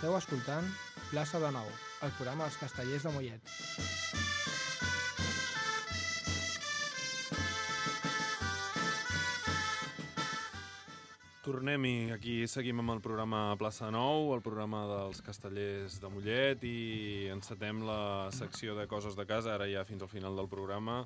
Esteu escoltant Plaça de Nou, el programa dels castellers de Mollet. Tornem-hi, aquí seguim amb el programa Plaça Nou, el programa dels castellers de Mollet i encetem la secció de coses de casa, ara ja fins al final del programa.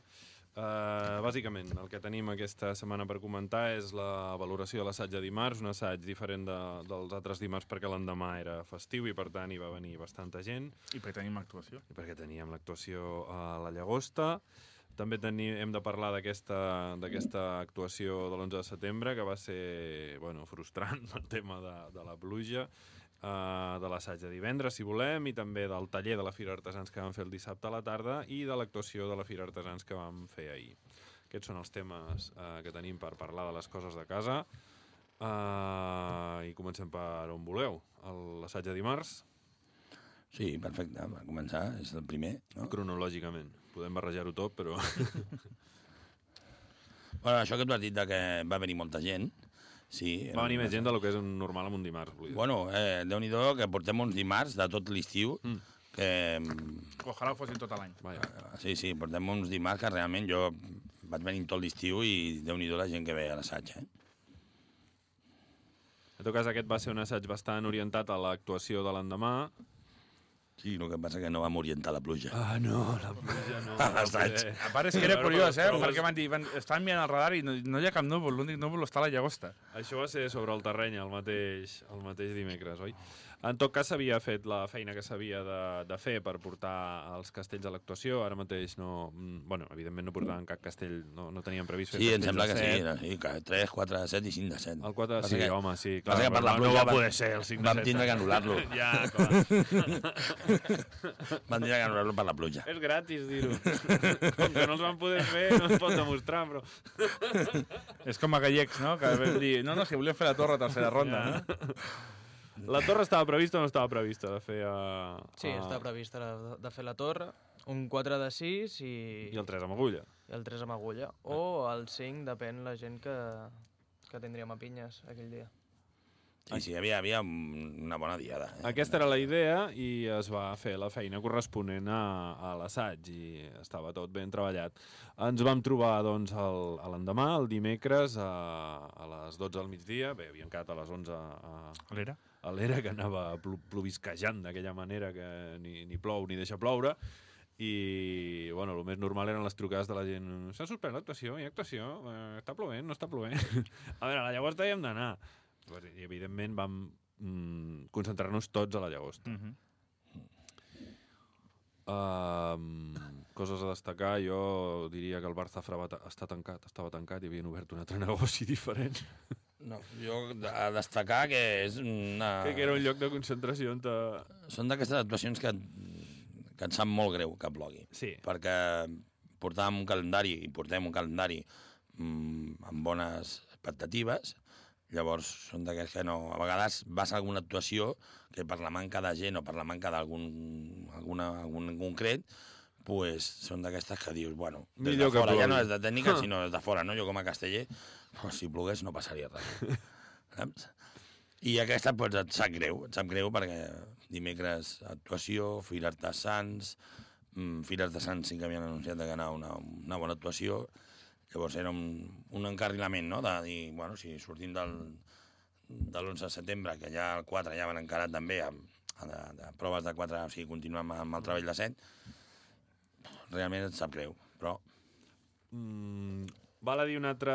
Uh, bàsicament, el que tenim aquesta setmana per comentar és la valoració de l'assaig de dimarts, un assaig diferent de, dels altres dimarts perquè l'endemà era festiu i per tant hi va venir bastanta gent I perquè tenim actuació. i perquè teníem l'actuació a la Llagosta. També teni, hem de parlar d'aquesta actuació de l'11 de setembre, que va ser bueno, frustrant, el tema de, de la pluja, uh, de l'assaig de divendres, si volem, i també del taller de la Fira Artesans que vam fer el dissabte a la tarda i de l'actuació de la Fira Artesans que vam fer ahir. Aquests són els temes uh, que tenim per parlar de les coses de casa. Uh, I comencem per on voleu. L'assaig de dimarts, Sí, perfecte, per començar, és el primer, no? cronològicament. Podem barrejar-ho tot, però... Bueno, això que tu has dit de que va venir molta gent, sí. Va venir més gent del que és un normal en un dimarts. Vull dir. Bueno, eh, Déu-n'hi-do que portem uns dimarts de tot l'estiu, Mm. que... Ojalà ho fossin tot l'any. Vaja. Sí, sí, portem uns dimarts que realment jo vaig venir tot l'estiu i Déu-n'hi-do la gent que ve a l'assaig, eh? En tot cas, aquest va ser un assaig bastant orientat a l'actuació de l'endemà. Sí, el que passa que no vam orientar la pluja. Ah, no, la pluja no. A l'assaig. A part és que era curiós, eh? Perquè van dir, van, estaven mirant el radar i no, no hi ha cap núvol, l'únic núvol està a la llagosta. Això va ser sobre el terreny el mateix, el mateix dimecres, oi? En tot cas, s'havia fet la feina que s'havia de, de fer per portar els castells a l'actuació. Ara mateix no... mm, Bueno, evidentment no portaven cap castell, no, no teníem previst fer Sí, em castells sembla de que sí, set. no? sí, que 3, 4 de 7 i 5 de 7. El 4 de... Passa Sí, que- home, sí, clar. que per la no, pluja no va vam- poder ser el 5 de vam 7. tindre que anul·lar-lo. ja, clar. Van dir que anul·lar-lo per la pluja. És gratis dir-ho. Com que no els van poder fer, no es pot demostrar, però... És com a gallecs, no? Que vam dir, no, no, si volíem fer la torre a tercera ronda, no? La torre estava prevista o no estava prevista de fer a... Sí, a... està prevista de, de fer la torre, un 4 de 6 i, I el 3 amb agulla. i el 3 amb agulla. O el 5, depèn la gent que, que tindríem a pinyes aquell dia. Sí, sí, hi havia, havia una bona diada. Eh? Aquesta era la idea i es va fer la feina corresponent a, a l'assaig i estava tot ben treballat. Ens vam trobar doncs el- l'endemà, el dimecres, a, a les 12 del migdia, bé, havíem quedat a les 11 a, A l'era? A l'era que anava plovisquejant d'aquella manera que ni, ni plou ni deixa ploure i, bueno, el més normal eren les trucades de la gent s'ha suspès l'actuació, hi ha actuació? Eh, està plovent, no està plovent? A veure, a la llagosta hi hem d'anar i evidentment vam mm, concentrar-nos tots a la llagosta. Mm -hmm. Um, coses a destacar, jo diria que el bar Zafra va ta està tancat, estava tancat i havien obert un altre negoci diferent. No, jo a destacar que és una... Que era un lloc de concentració on... Te... Són d'aquestes actuacions que, que et sap molt greu que plogui. Sí. Perquè portàvem un calendari, i portem un calendari mm, amb bones expectatives, llavors són d'aquests que no... A vegades vas a alguna actuació que per la manca de gent o per la manca d'algun alguna, algun en concret pues, són d'aquestes que dius, bueno, des Millor de fora, ja no és de tècnica, sinó des de fora, no? Jo com a casteller, pues, si plogués no passaria res. Saps? I aquesta pues, et sap greu, et sap greu perquè dimecres actuació, Fira Artesans, mm, Fira Artesans sí que havien anunciat que anava una, una bona actuació, llavors era un, un encarrilament, no?, de dir, bueno, si sortim del, de l'11 de setembre, que ja el 4 ja van encarat també amb, de, de proves de 4, o sigui, continuem amb el treball de 7, realment et sap greu, però Mm, val a dir un altre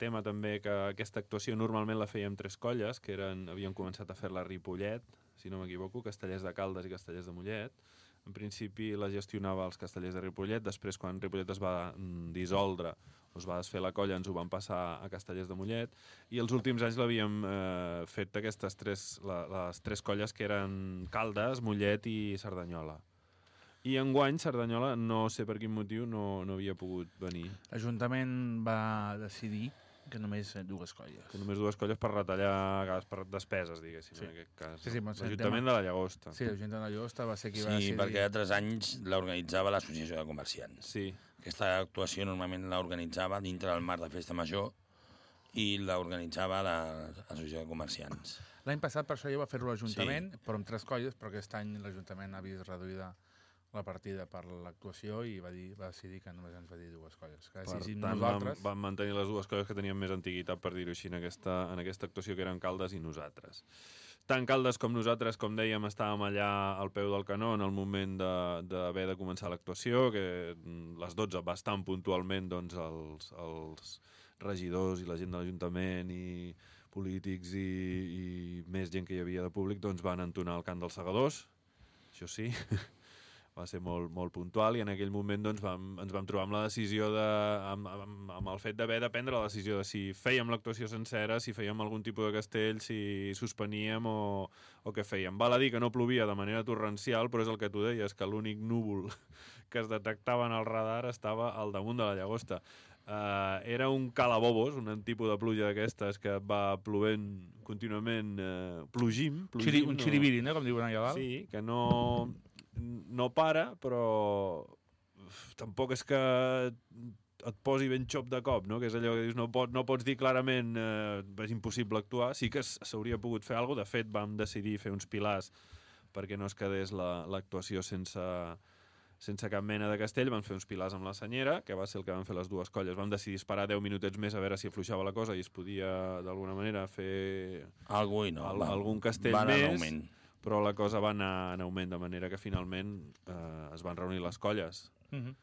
tema també, que aquesta actuació normalment la fèiem tres colles, que eren, havien començat a fer-la a Ripollet, si no m'equivoco, Castellers de Caldes i Castellers de Mollet. En principi la gestionava els Castellers de Ripollet, després quan Ripollet es va mm, dissoldre, es va desfer la colla, ens ho van passar a Castellers de Mollet, i els últims anys l'havíem eh, fet aquestes tres, la, les tres colles que eren Caldes, Mollet i Cerdanyola. I enguany Cerdanyola, no sé per quin motiu, no, no havia pogut venir. L'Ajuntament va decidir que només dues colles. Que només dues colles per retallar gas, per despeses, diguéssim, Sí. en aquest cas. Sí, sí, sí, L'Ajuntament de la Llagosta. Sí, l'Ajuntament de Llagosta va ser qui va sí, decidir... perquè altres anys l'organitzava l'Associació de Comerciants. Sí. Aquesta actuació normalment l'organitzava dintre del marc de Festa Major i l'organitzava l'Associació de Comerciants. L'any passat per això ja va fer-ho l'Ajuntament, sí. però amb tres colles, però aquest any l'Ajuntament ha vist reduïda la partida per l'actuació i va, dir, va decidir que només ens va dir dues colles. Que Per tant, vam, nosaltres... vam mantenir les dues coses que teníem més antiguitat, per dir-ho així, en aquesta, en aquesta actuació, que eren Caldes i nosaltres. Tant Caldes com nosaltres, com dèiem, estàvem allà al peu del canó en el moment d'haver de, de començar l'actuació, que mm, les 12, bastant puntualment, doncs, els, els regidors i la gent de l'Ajuntament i polítics i, i més gent que hi havia de públic doncs van entonar el cant dels segadors, això sí, va ser molt, molt puntual i en aquell moment doncs, vam, ens vam trobar amb la decisió de, amb, amb, amb el fet d'haver de prendre la decisió de si fèiem l'actuació sencera, si fèiem algun tipus de castell, si suspeníem o, o què fèiem. Val a dir que no plovia de manera torrencial, però és el que tu deies, que l'únic núvol que es detectava en el radar estava al damunt de la llagosta. Uh, era un calabobos, un tipus de pluja d'aquestes que va plovent contínuament, uh, plogim. plogim Xiri, un xiribiri, no? com diuen allà dalt. Sí, que no, no para, però uf, tampoc és que et posi ben xop de cop, no? que és allò que dius, no, pot, no pots dir clarament eh, és impossible actuar, sí que s'hauria pogut fer alguna cosa, de fet vam decidir fer uns pilars perquè no es quedés la- l'actuació sense, sense cap mena de castell, vam fer uns pilars amb la senyera, que va ser el que van fer les dues colles. Vam decidir esperar 10 minutets més a veure si afluixava la cosa i es podia, d'alguna manera, fer Algú i no. Al- va. algun castell va anar en més. augment. Però la cosa va anar en augment, de manera que finalment eh, es van reunir les colles Uh -huh.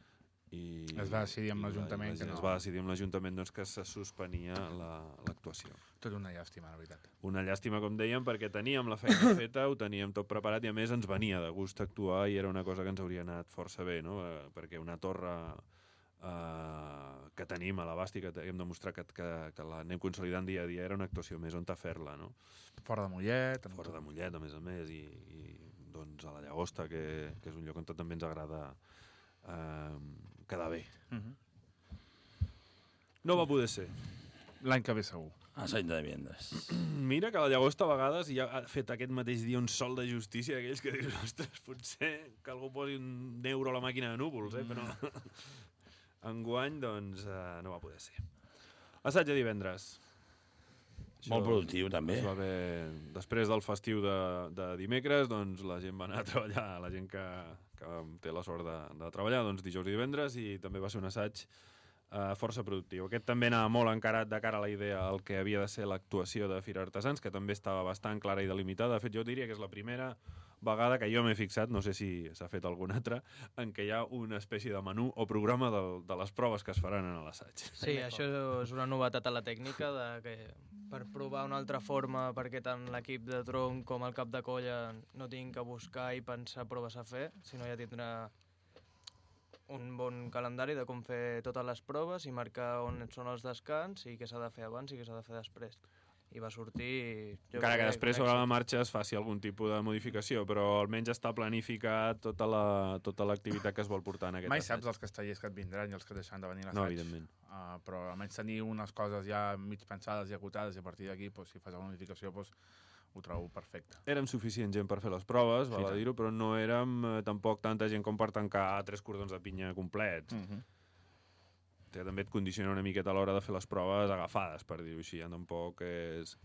i... Es va decidir amb la- l'Ajuntament la no- Es va decidir amb l'Ajuntament doncs, que se suspenia la- l'actuació. Tot una llàstima, la veritat. Una llàstima, com dèiem, perquè teníem la feina feta, ho teníem tot preparat i, a més, ens venia de gust actuar i era una cosa que ens hauria anat força bé, no? Eh, perquè una torre eh, que tenim a l'abast i que te- hem demostrat que, que, que l'anem consolidant dia a dia era una actuació més on fer-la, no? Fora de Mollet... fora tot. de Mollet, a més a més, i, i doncs a la Llagosta, que, que és un lloc on també ens agrada eh, quedar bé. Uh -huh. No va poder ser. L'any que ve segur. Assaig de divendres. Mira que la Llagosta a vegades ja ha fet aquest mateix dia un sol de justícia d'aquells que dius, ostres, potser que algú posi un euro a la màquina de núvols, eh? però enguany doncs eh, no va poder ser. Assaig de divendres. Molt productiu, també. Es va haver... Després del festiu de, de dimecres, doncs la gent va anar a treballar, la gent que, que té la sort de, de treballar, doncs dijous i divendres, i també va ser un assaig eh, força productiu. Aquest també anava molt encarat de cara a la idea al que havia de ser l'actuació de Fira Artesans, que també estava bastant clara i delimitada. De fet, jo diria que és la primera vegada que jo m'he fixat, no sé si s'ha fet algun altre, en què hi ha una espècie de menú o programa de, de les proves que es faran en l'assaig. Sí, això és una novetat a la tècnica, de que per provar una altra forma perquè tant l'equip de tronc com el cap de colla no tinguin que buscar i pensar proves a fer, sinó ja tindrà un bon calendari de com fer totes les proves i marcar on són els descans i què s'ha de fer abans i què s'ha de fer després. I va sortir... jo Encara que crec, després sobre la marxa es faci algun tipus de modificació, però almenys està planificat tota la- tota l'activitat que es vol portar en aquest Mai assaig. saps els castellers que et vindran i els que deixaran de venir a No, l'assaig. evidentment. Uh, però almenys tenir unes coses ja mig pensades i acotades i a partir d'aquí, pues, si fas alguna modificació, pues, ho trobo perfecte. Érem suficient gent per fer les proves, Sí, val a dir-ho, però no érem eh, tampoc tanta gent com per tancar tres cordons de pinya complets. Mm -hmm. Que també et condiciona una miqueta a l'hora de fer les proves agafades, per dir-ho així, ja tampoc és...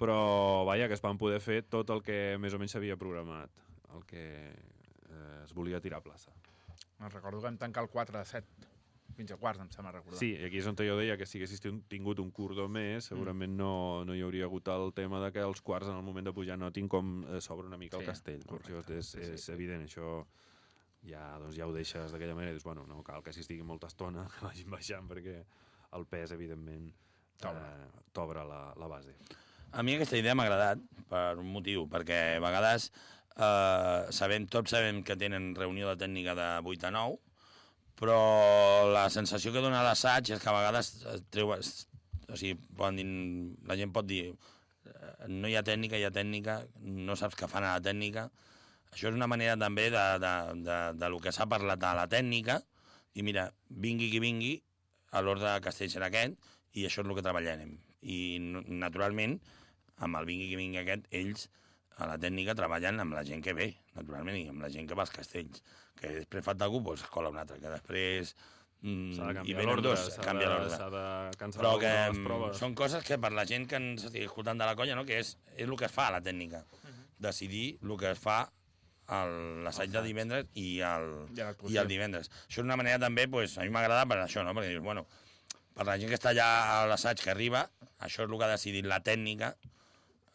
Però, vaja, que es van poder fer tot el que més o menys s'havia programat, el que eh, es volia tirar a plaça. Me'n recordo que vam tancar el 4 de 7, fins a quarts, em sembla recordar. Sí, aquí és on jo deia que si haguessis tin- tingut un cordó més, segurament no, no hi hauria hagut el tema de que els quarts en el moment de pujar notin com eh, s'obre una mica el Sí, castell. correcte. Això és, Sí, és sí. evident, això ja, doncs ja ho deixes d'aquella manera, dius, bueno, no cal que s'hi estigui molta estona, que vagin baixant, perquè el pes, evidentment, T'obre. eh, la, la base. A mi aquesta idea m'ha agradat per un motiu, perquè a vegades eh, sabem, tots sabem que tenen reunió de tècnica de 8 a 9, però la sensació que dona l'assaig és que a vegades es treu, es, o sigui, poden dir, la gent pot dir eh, no hi ha tècnica, hi ha tècnica, no saps què fan a la tècnica. Això és una manera també de, de, de, de lo que s'ha parlat a la tècnica, i mira, vingui qui vingui, a l'ordre de castell serà aquest, i això és el que treballarem. I naturalment, amb el vingui qui vingui aquest, ells a la tècnica treballen amb la gent que ve, naturalment, i amb la gent que va als castells. Que després falta algú, doncs cola un altre, que després mm, S'ha de i canviar venen l'ordre, dos, s'ha canvia de, l'ordre. Però que mm, proves. són coses que per la gent que ens estigui escoltant de la colla, no? que és, és el que es fa a la tècnica. Decidir el que es fa l'assaig de divendres i el, I el divendres. Això és una manera també, pues, a mi m'agrada per això, no? perquè dius, bueno, per la gent que està allà a l'assaig que arriba, això és el que ha decidit la tècnica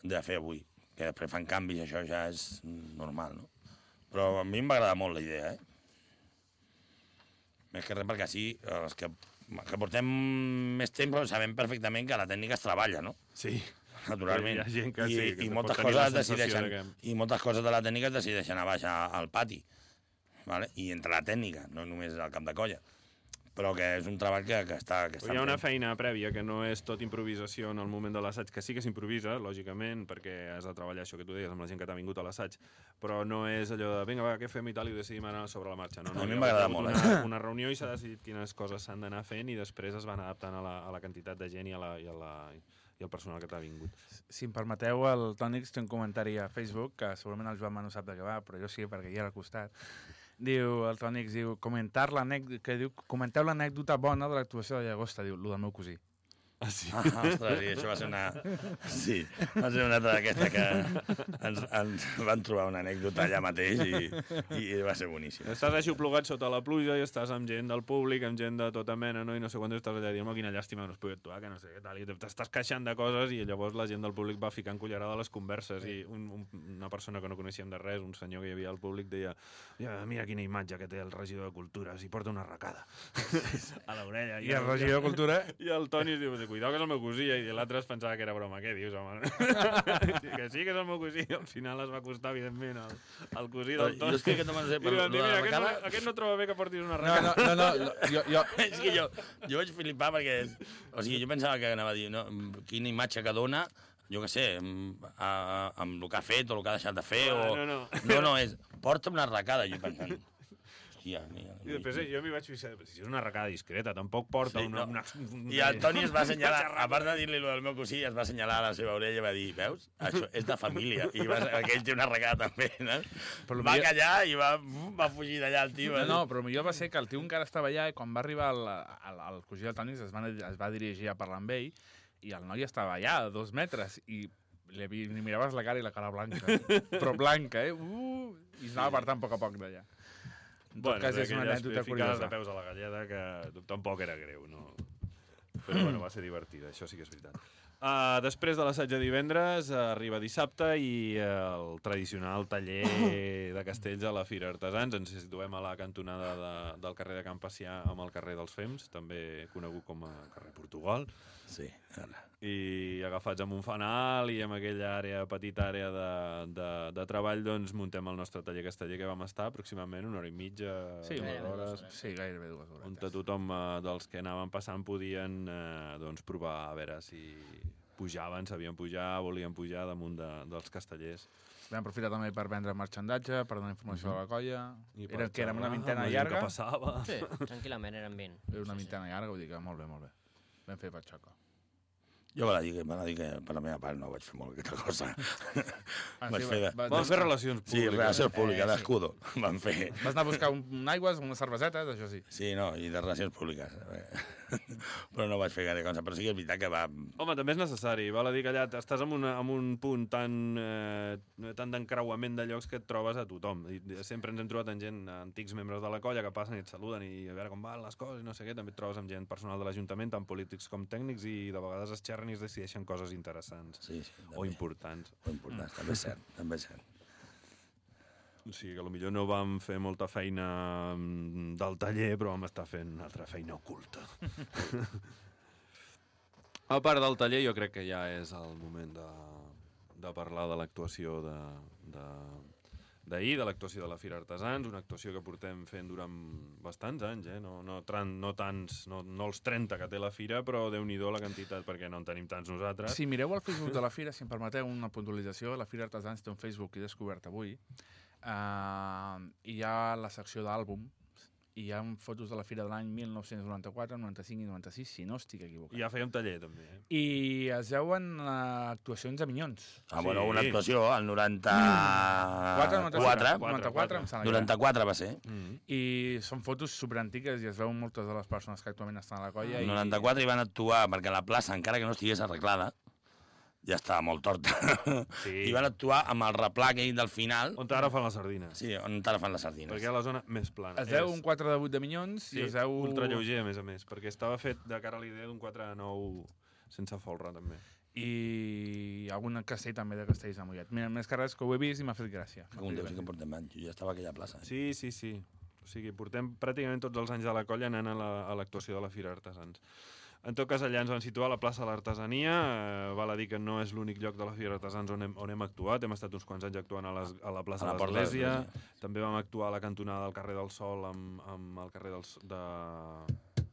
de fer avui. Que després fan canvis, això ja és normal, no? Però a mi em va agradar molt la idea, eh? Més que res perquè així els que, que portem més temps doncs sabem perfectament que la tècnica es treballa, no? Sí. Naturalment. Hi ha gent que I, sí, que i, moltes coses decideixen, de I moltes coses de la tècnica es decideixen a baix al pati. Vale? I entre la tècnica, no només al camp de colla. Però que és un treball que, que està... Que està hi ha una feina prèvia que no és tot improvisació en el moment de l'assaig, que sí que s'improvisa, lògicament, perquè has de treballar això que tu deies amb la gent que t'ha vingut a l'assaig, però no és allò de, vinga, va, què fem i tal, i decidim ara sobre la marxa. No, no, A mi m'agrada molt, Una, eh? una reunió i s'ha decidit quines coses s'han d'anar fent i després es van adaptant a la, a la quantitat de gent i, a la, i, a la, i al personal que t'ha vingut. Si em permeteu, el Tònix té un comentari a Facebook, que segurament el Joan no sap de què va, però jo sí, perquè hi era al costat. Diu, el Tònix diu, comentar que diu, comenteu l'anècdota bona de l'actuació de Llagosta, diu, lo del meu cosí. Ah, sí? Ah, ostres, sí, això va ser una... Sí, va ser una altra d'aquesta que ens, ens van trobar una anècdota allà mateix i, i va ser boníssim. Estàs així plogat sota la pluja i estàs amb gent del públic, amb gent de tota mena, no? i no sé quant estàs allà dient, "Home, quina llàstima, no es podia actuar, que no sé què tal, i t'estàs queixant de coses i llavors la gent del públic va ficant cullerada a les converses i un, un, una persona que no coneixíem de res, un senyor que hi havia al públic, deia "Ja, mira quina imatge que té el regidor de Cultura, s'hi porta una arracada a l'orella. I el regidor de Cultura... I el Toni es diu, cuidao que és el meu cosí, i l'altre es pensava que era broma. Què dius, home? que sí que és el meu cosí, al final es va acostar, evidentment, al, al cosí Però del jo Toni. és que aquest home no sé, I per li van dir, mira, la aquest, no, aquest no troba bé que portis una No, arracada. no, no, no, jo, jo, és que jo, jo vaig flipar perquè... O sigui, jo pensava que anava a dir, no, quina imatge que dona, jo què sé, amb, a, amb el que ha fet o el que ha deixat de fer, Ah, o... no, no. no, no, és, porta una arracada, jo pensant. Hòstia, I després jo m'hi vaig fixar, si és una arracada discreta, tampoc porta Sí, una, no. una, una... I el Toni es va assenyalar, a part de dir-li el meu cosí, es va assenyalar a la seva orella i va dir, veus, això és de família. I va, aquell té una arracada també, no? Però va millor- callar i va, va fugir d'allà el tio. No, va no, però millor va ser que el tio encara estava allà i quan va arribar el, el, el cosí del Tònix es, va, es va dirigir a parlar amb ell i el noi estava allà, a dos metres, i li, miraves la cara i la cara blanca. però blanca, eh? Uh, I s'anava apartant a poc a poc d'allà. En tot Bueno, cas, és una anècdota ficades de curiosa. peus a la galleda que tampoc era greu, no? Però bueno, va ser divertida, això sí que és veritat. Uh, després de l'assaig de divendres, uh, arriba dissabte i uh, el tradicional taller de castells a la Fira Artesans. Ens situem a la cantonada de, del carrer de Can Pacià amb el carrer dels Fems, també conegut com a carrer Portugal. Sí, ara. i agafats amb un fanal i amb aquella àrea, petita àrea de, de, de treball, doncs muntem el nostre taller casteller que vam estar aproximadament una hora i mitja, Sí, dues gairebé hores, Sí, gairebé dues on hores. tothom eh, dels que anaven passant podien eh, doncs, provar a veure si pujaven, sabien pujar, volien pujar damunt de, dels castellers. Vam aprofitar també per vendre marxandatge, per donar informació a la colla. I Era, per que era una vintena llarga. Que passava. Sí, tranquil·lament, eren 20. Era una vintena llarga, vull dir que molt bé, molt bé. Fet per Xoco. Jo me la dic, me la dic que per la meva part no vaig fer molt aquesta cosa. Ah, Vaig sí, fer de- va- Vam fer relacions Sí, públiques. relacions públiques, Eh, sí. d'escudo, van fer. Vas anar a buscar un, un aigües, unes cervesetes, això sí. Sí, no, i de relacions públiques. Però no vaig fer gaire cosa, però sí que és veritat que va... Home, també és necessari. Val a dir que allà estàs en, una, en un punt tan, eh, tan d'encreuament de llocs que et trobes a tothom. I sempre ens hem trobat amb gent, antics membres de la colla, que passen i et saluden i a veure com van les coses i no sé què. També et trobes amb gent personal de l'Ajuntament, tant polítics com tècnics, i de vegades es xerren i es decideixen coses interessants Sí, sí, o també, importants. o importants, també és cert, també és cert. O sigui que potser no vam fer molta feina mm, del taller, però vam estar fent altra feina oculta. a part del taller, jo crec que ja és el moment de, de parlar de l'actuació de, de, d'ahir, de l'actuació de la Fira Artesans, una actuació que portem fent durant bastants anys, eh? no, no, tran, no tants, no, no els 30 que té la Fira, però déu nhi la quantitat, perquè no en tenim tants nosaltres. Si mireu el Facebook de la Fira, si em permeteu una puntualització, la Fira Artesans té un Facebook que he descobert avui, uh, i hi ha la secció d'àlbums, i hi ha fotos de la Fira de l'any 1994, 95 i 96, si no estic equivocat. I ja fèiem taller, també. Eh? I es veuen uh, actuacions a Minyons. Ah, bueno, una Sí. actuació al 4, 94. 94, em sembla que era. 94 va ser. Mm. I són fotos superantiques i es veuen moltes de les persones que actualment estan a la colla. El i... 94 hi van actuar, perquè la plaça, encara que no estigués arreglada, ja estava molt torta. Sí. I van actuar amb el replà aquell del final, On ara fan les sardines. sí, on ara fan les sardines. Perquè hi ha la zona més plana. Es deu un 4 de 8 de Minyons Sí, i es deu... ultralleuger, a més a més, perquè estava fet de cara a l'idea d'un 4 de 9 sense folre, també. I algun castell també de castells de Mollet. Mira, més que res que ho he vist i m'ha fet gràcia. Un Déu, sí que portem anys. Jo ja estava a aquella plaça. Eh? Sí, sí, sí. O sigui, portem pràcticament tots els anys de la colla anant a la- a l'actuació de la Fira Artesans. En tot cas, allà ens van situar a la plaça de l'Artesania. Eh, val a dir que no és l'únic lloc de la Fira Artesans on hem, on hem actuat. Hem estat uns quants anys actuant a, les, a la plaça A la de l'Església. També vam actuar a la cantonada del carrer del Sol amb, amb el carrer dels, de,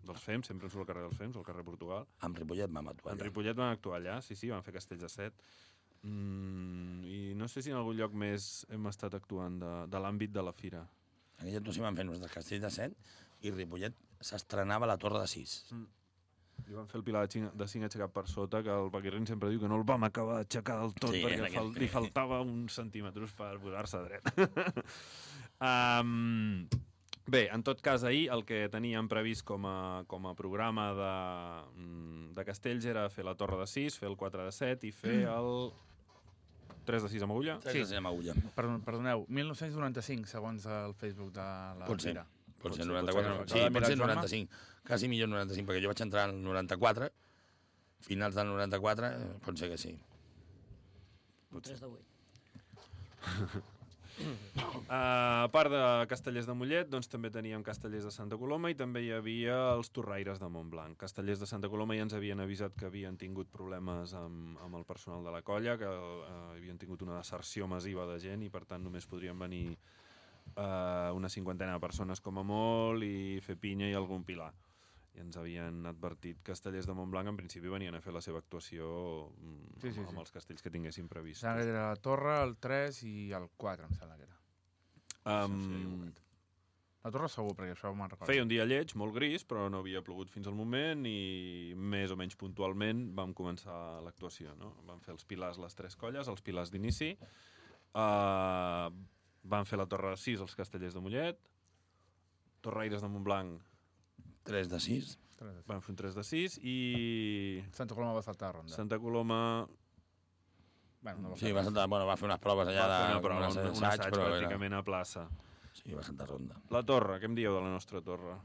dels Fems, sempre em surt el carrer dels Fems, el carrer Portugal. Amb Ripollet vam actuar. Allà. Ripollet van actuar allà, sí, sí, van fer Castells de Set. Mm, I no sé si en algun lloc més hem estat actuant de, de l'àmbit de la fira. Aquella actuació van fer nos de Castell de Set i Ripollet s'estrenava la Torre de Sis. I van fer el pilar de 5, de 5 aixecat per sota, que el Paquirrin sempre diu que no el vam acabar d'aixecar del tot, Sí, perquè fal, li faltava uns centímetres per posar-se dret. um, bé, en tot cas, ahir el que teníem previst com a, com a programa de, mm, de Castells era fer la Torre de 6, fer el 4 de 7 i fer el 3 de 6 amb agulla. Sí. De Agulla. Perdon, perdoneu, 1995, segons el Facebook de la Pot ser. Pot ser ser, 94. pot Sí, pot ser Mira, 95. Quasi millor 95, perquè jo vaig entrar al 94, finals del 94, eh, pot ser que sí. Un 3 de 8. Uh, a part de Castellers de Mollet, doncs també teníem Castellers de Santa Coloma i també hi havia els Torraires de Montblanc. Castellers de Santa Coloma ja ens havien avisat que havien tingut problemes amb, amb el personal de la colla, que uh, havien tingut una deserció massiva de gent i per tant només podrien venir uh, una cinquantena de persones com a molt i fer pinya i algun pilar. I ens havien advertit que Castellers de Montblanc en principi venien a fer la seva actuació mm, Sí, sí, amb, sí. amb els castells que tinguessin previstos. Sembla que era la Torre, el 3 i el 4, em sembla que era. Um, La Torre segur, perquè això me'n recordo. Feia un dia lleig, molt gris, però no havia plogut fins al moment i més o menys puntualment vam començar l'actuació. No? Vam fer els pilars les tres colles, els pilars d'inici. Uh, van fer la Torre de 6 els Castellers de Mollet. Torraires de Montblanc 3 de 6. van fer un 3 de 6 i Santa Coloma va saltar la ronda. Santa Coloma Bueno, no va Sí, va, saltar, bueno, va fer unes proves allà va de... una prova, un, un assaig, assaig però era- pràcticament a plaça. Sí, va saltar ronda. La torre, què em dieu de la nostra torre?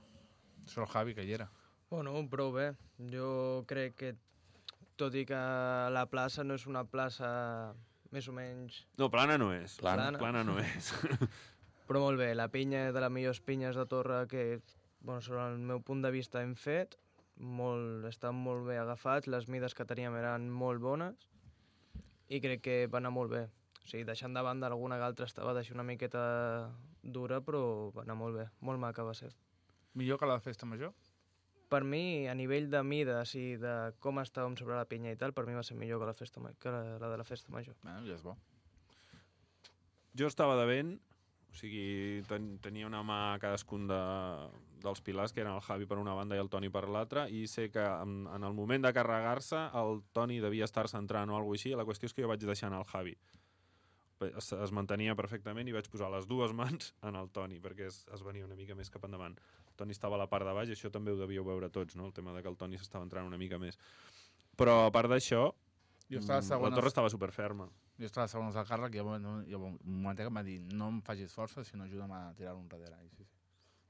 Això el Javi, que hi era. Bueno, prou bé. Jo crec que, tot i que la plaça no és una plaça més o menys... No, plana no és. Plana. plana no és. Però molt bé, la pinya de les millors pinyes de torre que, bueno, sobre el meu punt de vista hem fet. Molt, estan molt bé agafats, les mides que teníem eren molt bones i crec que va anar molt bé. O sigui, deixant de banda alguna que altra estava deixant una miqueta dura, però va anar molt bé. Molt maca va ser. Millor que la festa major? Per mi, a nivell de mides i de com estàvem sobre la pinya i tal, per mi va ser millor que la, festa, que la, la de la festa major. Bueno, ja és bo. Jo estava de vent, o sigui, ten, tenia una mà a cadascun de, dels pilars, que eren el Javi per una banda i el Toni per l'altra, i sé que en, en el moment de carregar-se el Toni devia estar centrant o alguna així, la qüestió és que jo vaig deixar anar el Javi. Es, es mantenia perfectament i vaig posar les dues mans en el Toni, perquè es, es venia una mica més cap endavant. Toni estava a la part de baix, i això també ho devíeu veure tots, no? el tema de que el Toni s'estava entrant una mica més. Però, a part d'això, mm, la torre estava superferma. jo estava segons el càrrec i hi ha un, un moment que em va dir no em facis força, sinó ajuda'm a tirar-lo enrere. I sí, sí.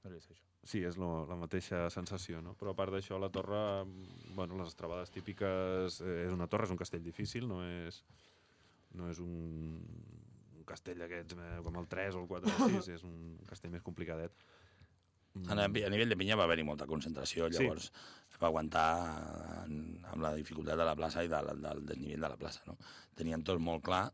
Devia ser això. Sí, és lo, la mateixa sensació, no? Però a part d'això, la torre, mm, bueno, les estrabades típiques... Eh, és una torre, és un castell difícil, no és, no és un, un castell d'aquests eh, com el 3 o el 4 o el 6, és un castell més complicadet. Mm. A, nivell de pinya va haver-hi molta concentració, Sí. llavors va aguantar amb la dificultat de la plaça i del, del desnivell de la plaça. No? Teníem tot molt clar,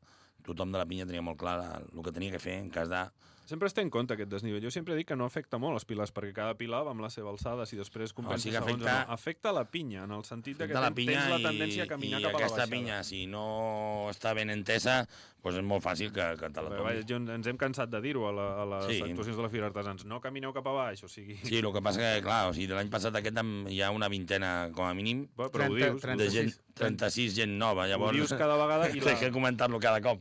tothom de la pinya tenia molt clar la, el que tenia que fer en cas de Sempre es té en compte aquest desnivell. Jo sempre dic que no afecta molt els pilars, perquè cada pilar va amb la seva alçada, si després compensa sí que segons o afecta- no. Afecta la pinya, en el sentit de que la tens, pinya tens la i, tendència a caminar i cap a la aquesta baixada. pinya, si no està ben entesa, doncs és molt fàcil que, que te la tomis. jo, ens hem cansat de dir-ho a, la, a les Sí. actuacions de la Fira Artesans. No camineu cap a baix, o sigui... Sí, el que passa que, clar, o sigui, l'any passat aquest hi ha una vintena, com a mínim, Bé, però ho 30, dius, 30. de gent, 36. 36 gent nova. ho Llavors, dius cada vegada i crec la, que comentar-lo cada cop.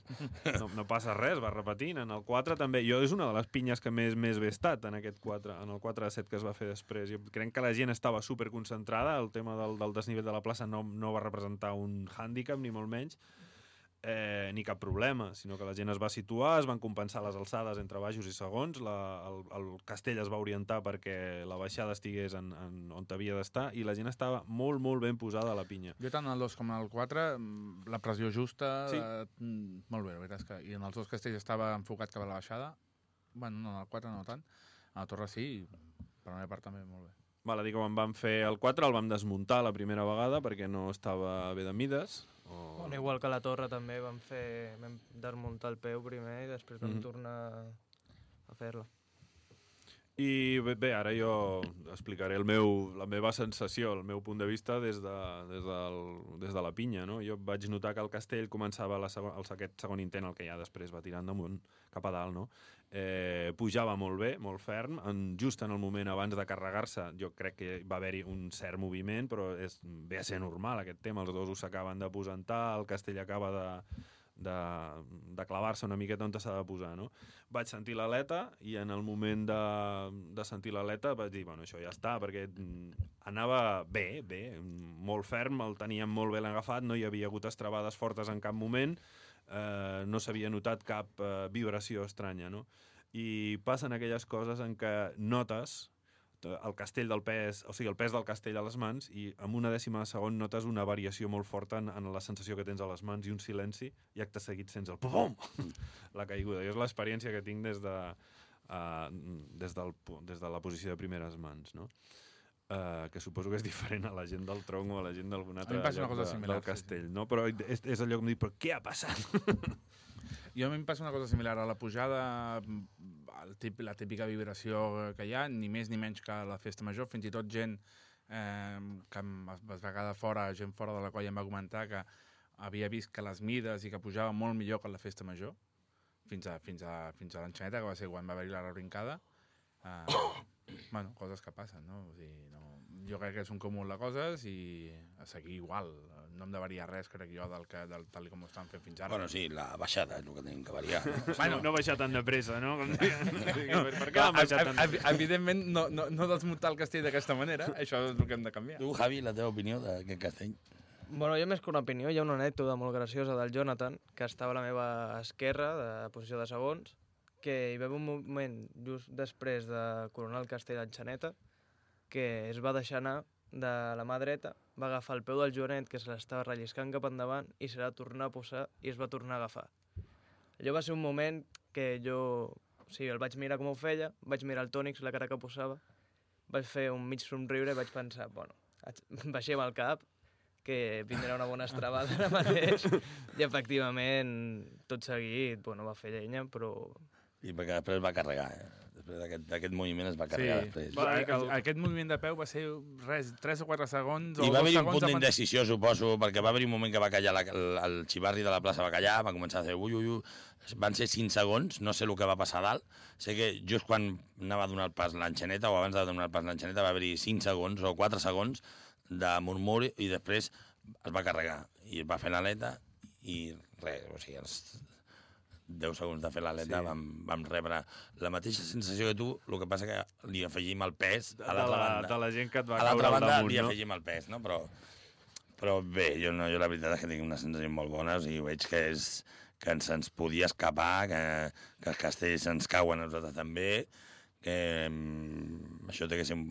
no, no passa res, va repetint. En el 4 també. Jo és una de les pinyes que més, més bé estat en aquest 4, en el 4 de 7 que es va fer després. Jo crec que la gent estava superconcentrada, el tema del, del desnivell de la plaça no, no va representar un hàndicap, ni molt menys, eh, ni cap problema, sinó que la gent es va situar, es van compensar les alçades entre baixos i segons, la, el, el castell es va orientar perquè la baixada estigués en, en, on havia d'estar i la gent estava molt, molt ben posada a la pinya. Jo tant en el 2 com en el 4, mm, la pressió justa, Sí. eh, mm, molt bé, la veritat és que... I en els dos castells estava enfocat cap a la baixada, bueno, no, el 4 no tant, a la torre sí, per la meva part també molt bé. Val a dir que quan vam fer el 4 el vam desmuntar la primera vegada perquè no estava bé de mides. O... Bueno, igual que la torre també vam fer... Vam desmuntar el peu primer i després vam Mhm. tornar a fer-la. I bé, bé, ara jo explicaré el meu, la meva sensació, el meu punt de vista des de, des del, des de la pinya. No? Jo vaig notar que el castell començava la segon, el, aquest segon intent, el que ja després va tirant damunt, cap a dalt, no? Eh, pujava molt bé, molt ferm, en, just en el moment abans de carregar-se, jo crec que va haver-hi un cert moviment, però és, ve a ser normal aquest tema, els dos s'acaben de posentar, el castell acaba de, de, de clavar-se una miqueta on s'ha de posar, no? Vaig sentir l'aleta i en el moment de, de sentir l'aleta vaig dir, bueno, això ja està, perquè mm, anava bé, bé, molt ferm, el teníem molt ben agafat, no hi havia hagut estrabades fortes en cap moment, eh, no s'havia notat cap eh, vibració estranya, no? I passen aquelles coses en què notes el castell del pes, o sigui, el pes del castell a les mans i en una dècima de segon notes una variació molt forta en, en la sensació que tens a les mans i un silenci i acte seguit sents el pum la caiguda. I és l'experiència que tinc des de, uh, des, del, des de la posició de primeres mans, no? Que suposo que és diferent a la gent del tronc o a la gent d'algun altre passa una lloc cosa de, similar, del sí, sí. castell, no? Però és, és allò que em dic, però què ha passat? Jo a mi em passa una cosa similar. A la pujada, el tip, la típica vibració que hi ha, ni més ni menys que a la festa major, fins i tot gent eh, que es va quedar fora, gent fora de la colla em va comentar que havia vist que les mides i que pujava molt millor que la festa major, fins a, fins a, fins a l'enxaneta, que va ser quan va haver-hi la rebrincada. Eh, bueno, coses que passen, no? O sigui, no? Jo crec que és un cúmul de coses i a seguir igual. No em de variar res, crec jo, del que, del, tal com ho estan fent fins ara. Bueno, sí, la baixada és el que tenim que variar. No? Bueno, no baixar tan de pressa, no? Com dient, per, què Clar, han baixat tan de ev- Evidentment, no, no, no desmuntar el castell d'aquesta manera, això és el que hem de canviar. Tu, Javi, la teva opinió d'aquest castell? Bueno, jo més que una opinió, hi ha una anècdota molt graciosa del Jonathan, que estava a la meva esquerra, de posició de segons, que hi va haver un moment just després de coronar el castell d'Enxaneta, que es va deixar anar de la mà dreta, va agafar el peu del Joanet, que se l'estava relliscant cap endavant, i se la tornar a posar i es va tornar a agafar. Allò va ser un moment que jo... O sigui, el vaig mirar com ho feia, vaig mirar el tònix, la cara que posava, vaig fer un mig somriure i vaig pensar, bueno, baixem el cap, que vindrà una bona estrabada ara mateix. I efectivament, tot seguit, bueno, va fer llenya, però I perquè després va carregar, eh? Després d'aquest- d'aquest moviment es va carregar Sí. després. Va, el- Aquest moviment de peu va ser res, 3 o 4 segons o I va haver un punt d'indecisió, suposo, perquè va haver un moment que va callar la, el, el xivarri de la plaça, va callar, va començar a fer ui, ui, ui. Van ser 5 segons, no sé el que va passar a dalt. Sé que just quan anava a donar el pas l'enxaneta, o abans de donar el pas l'enxaneta, va haver-hi 5 segons o 4 segons de murmuri i després es va carregar. I va fer l'aleta i res, o sigui, els 10 segons de fer l'aleta Sí. vam, vam rebre la mateixa sensació que tu, el que passa que li afegim el pes a l'altra la, banda de la gent que et va a caure l'altra al banda damunt, li no? afegim el pes, no? Però, però bé, jo, no, jo la veritat és que tinc unes sensacions molt bones i veig que, és, que ens, ens podia escapar, que, que els castells ens cauen a nosaltres també, mm, això té que ser un,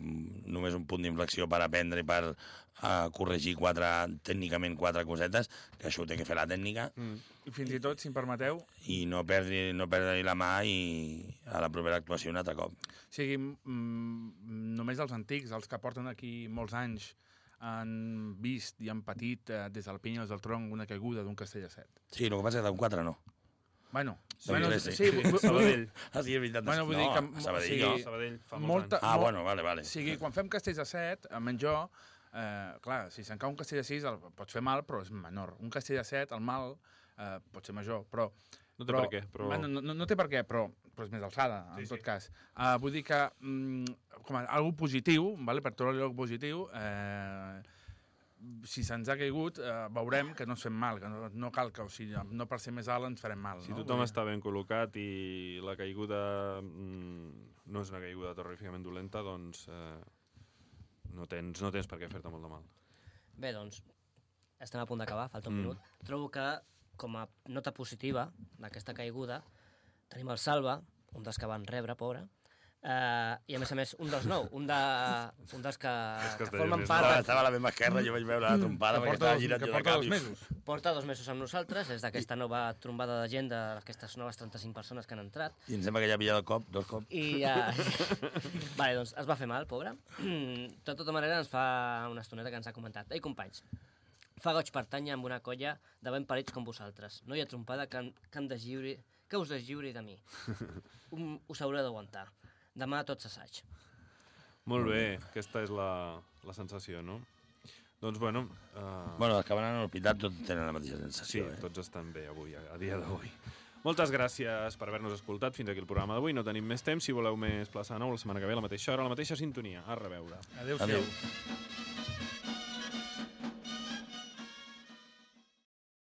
només un punt d'inflexió per aprendre i per uh, corregir quatre, tècnicament quatre cosetes, que això ho té que fer la tècnica, Mm. I fins i tot, si em permeteu, i no perdre, no perdre la mà i a la propera actuació un altre cop. o sigui, mm, només els antics, els que porten aquí molts anys, han vist i han patit eh, des del Pinyes del Tronc una caiguda d'un castell a set. Sí, el que passa és que d'un 4 no. Bueno, Sí, bueno sí, sí, Sabadell. Ah, sí, és veritat. Bueno, vull no, dir que- a Sabadell, o no. sigui, Sabadell, fa molts molta, anys. Ah, bueno, vale, vale. O sigui, quan fem castells de 7, almenys jo, eh, clar, si se'n cau un castell de 6 el pots fer mal, però és menor. Un castell de 7, el mal, eh, pot ser major, però... No té però, per què, però... Bueno, no, no, no té per què, però, però és més alçada, en Sí, tot sí. cas. Uh, vull dir que, mm, com a algo positiu, vale, per trobar lloc positiu, eh, si se'ns ha caigut, eh, veurem que no ens fem mal, que no, no cal que, o sigui, no per ser més alt ens farem mal. Si no? tothom Vull està ben col·locat i la caiguda mm, no és una caiguda terroríficament dolenta, doncs eh, no, tens, no tens per què fer-te molt de mal. Bé, doncs, estem a punt d'acabar, falta un Mm. minut. Trobo que, com a nota positiva d'aquesta caiguda, tenim el Salva, un dels que van rebre, pobre, eh, i a més a més un dels nou, un, de, un dels que, que que es formen part, Estava, estava a la meva esquerra, jo vaig veure la trompada que perquè porta estava que jo de porta cap. dos mesos. porta dos mesos amb nosaltres, és d'aquesta nova trombada de gent, d'aquestes noves 35 persones que han entrat, I em sembla que ja havia el cop, dos cops. i ja... vale, doncs es va fer mal, pobre. De tota manera, ens fa una estoneta que ens ha comentat. Ei, companys, fa goig pertànyer amb una colla de ben parits com vosaltres. No hi ha trompada que, que, em deslliuri, que us deslliuri de mi. Um, us haureu d'aguantar. Demà tot s'assaig. Molt bé, aquesta és la, la sensació, no? Doncs, bueno... Uh, Bueno, els que van a l'hospital tots tenen la mateixa sí, sensació, eh? tots estan bé avui, a, a dia d'avui. Moltes gràcies per haver-nos escoltat fins aquí el programa d'avui. No tenim més temps. Si voleu més plaça de nou, la setmana que ve, a la mateixa hora, a la mateixa sintonia. A reveure. Adéu-siau. Adéu.